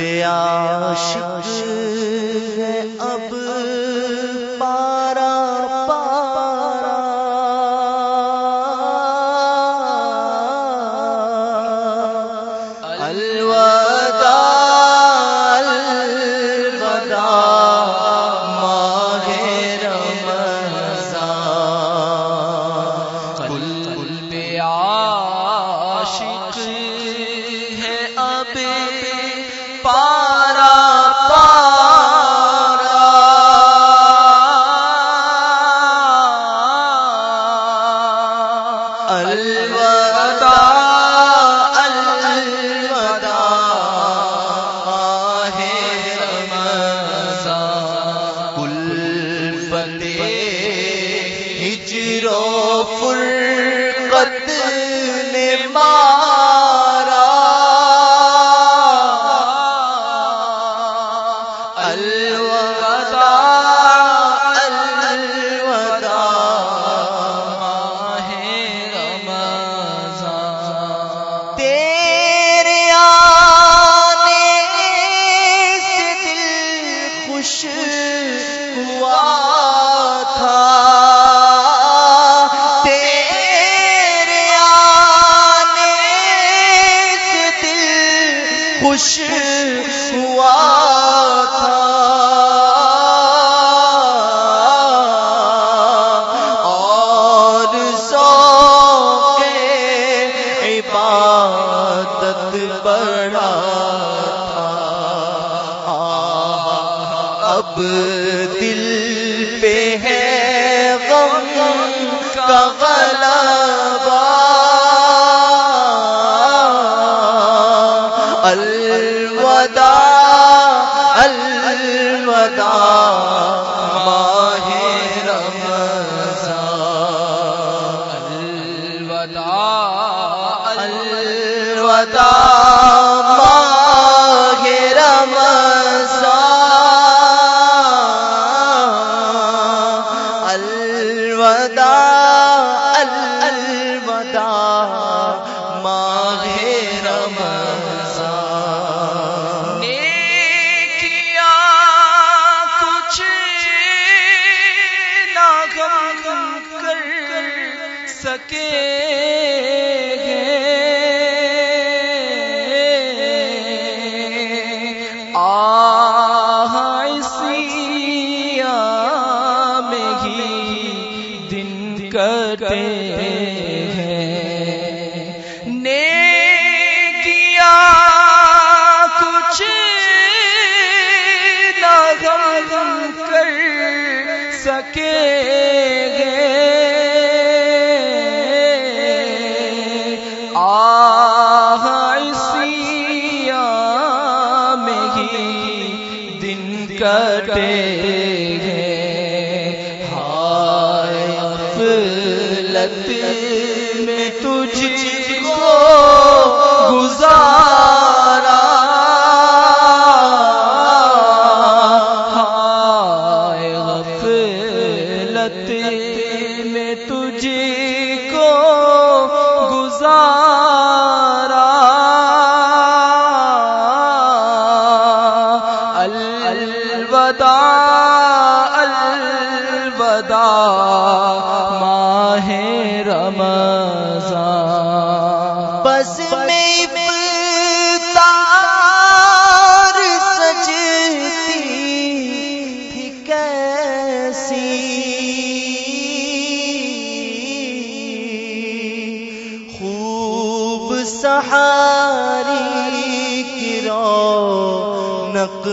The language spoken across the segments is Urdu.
عاشق پاس ہوا تھا۔ الوداع الوداع.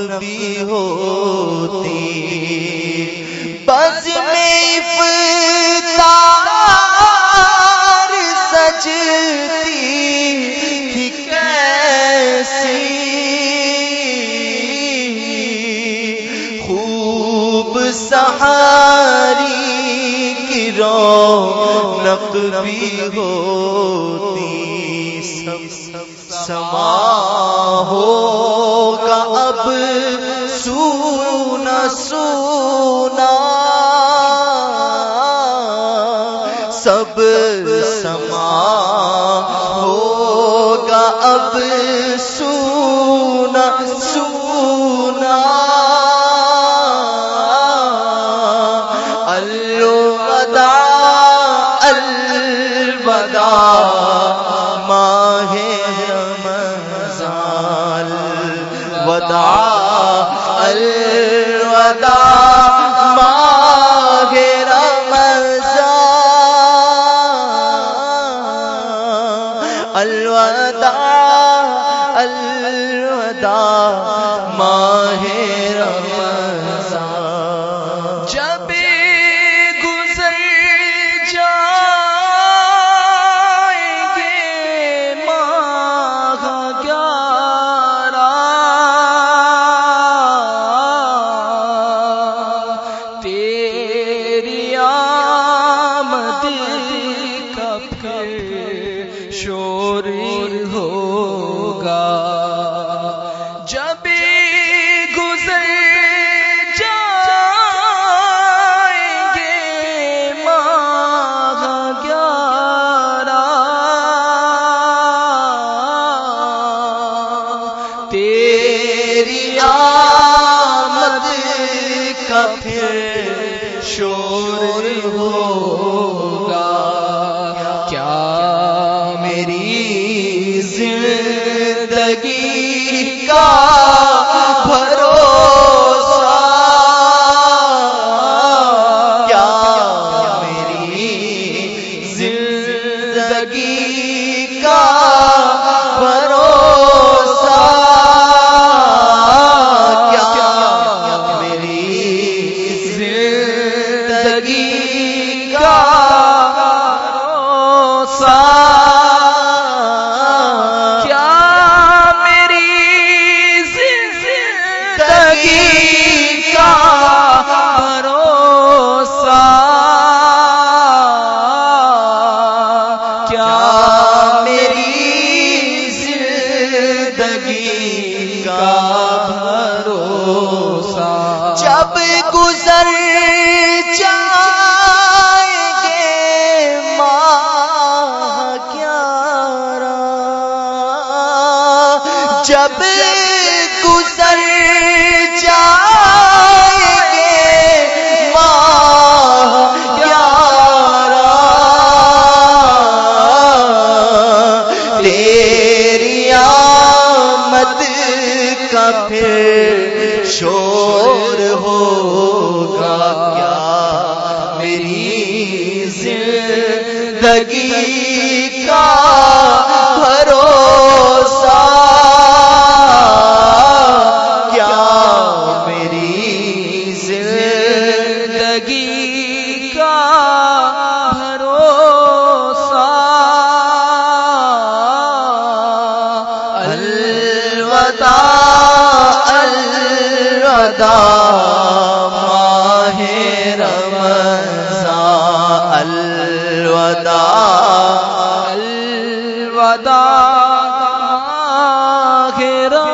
بھی ہوتی۔ بس میں پار سجتی تھی کیسی۔ خوب سہاری کی نقل بھی ہو صدا ماہ رمضان کا بھرو جب, جب گھیرا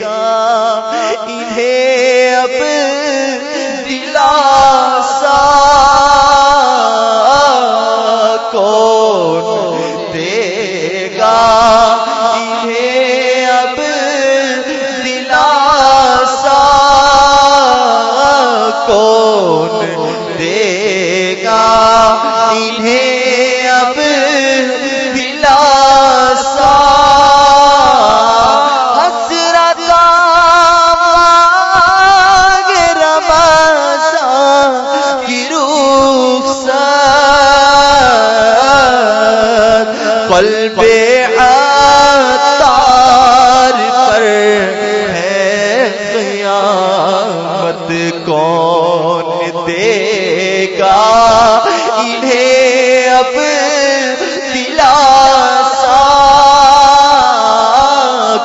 گا انہیں اب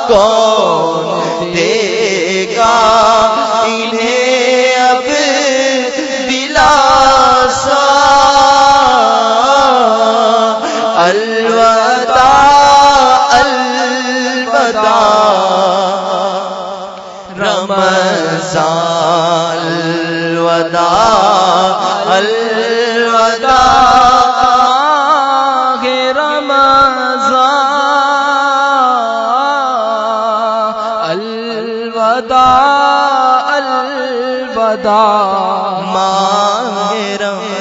کون دے گا؟ انہیں اب دلاسا۔ الوداع الوداع۔ الوداع۔ الوداع الوداع۔ ماہ رمضان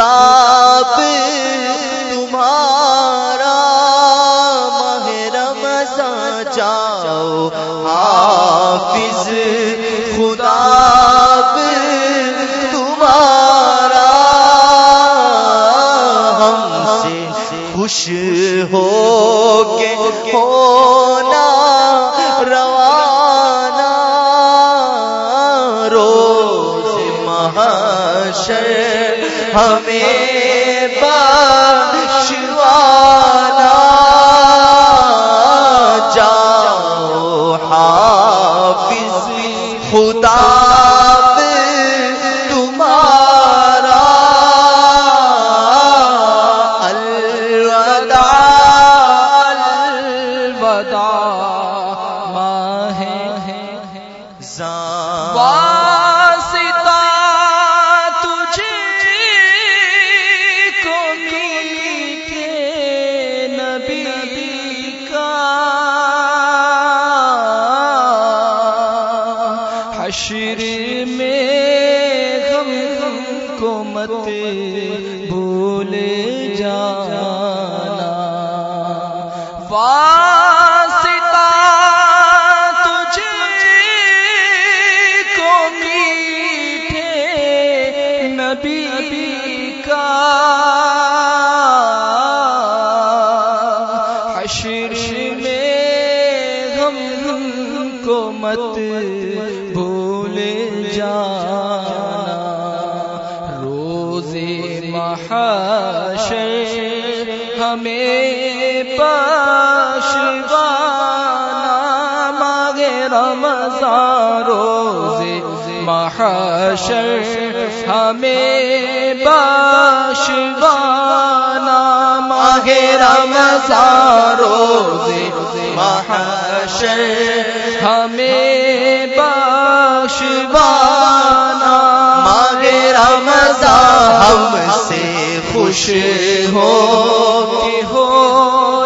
خدا تمہارا محرم سا جاؤ حافظ خدا تمہارا ہم سے خوش ہو کے ہونا، روانہ، روز محشر ہمیں بخشوانا۔ جاؤ حافظ خدا تمہارا۔ محشر، ہمیں باشوانا ماہ رمضان روز محشر، ہمیں باشوانا ماہ رمضان، ہم سے خوش ہو کہ ہونا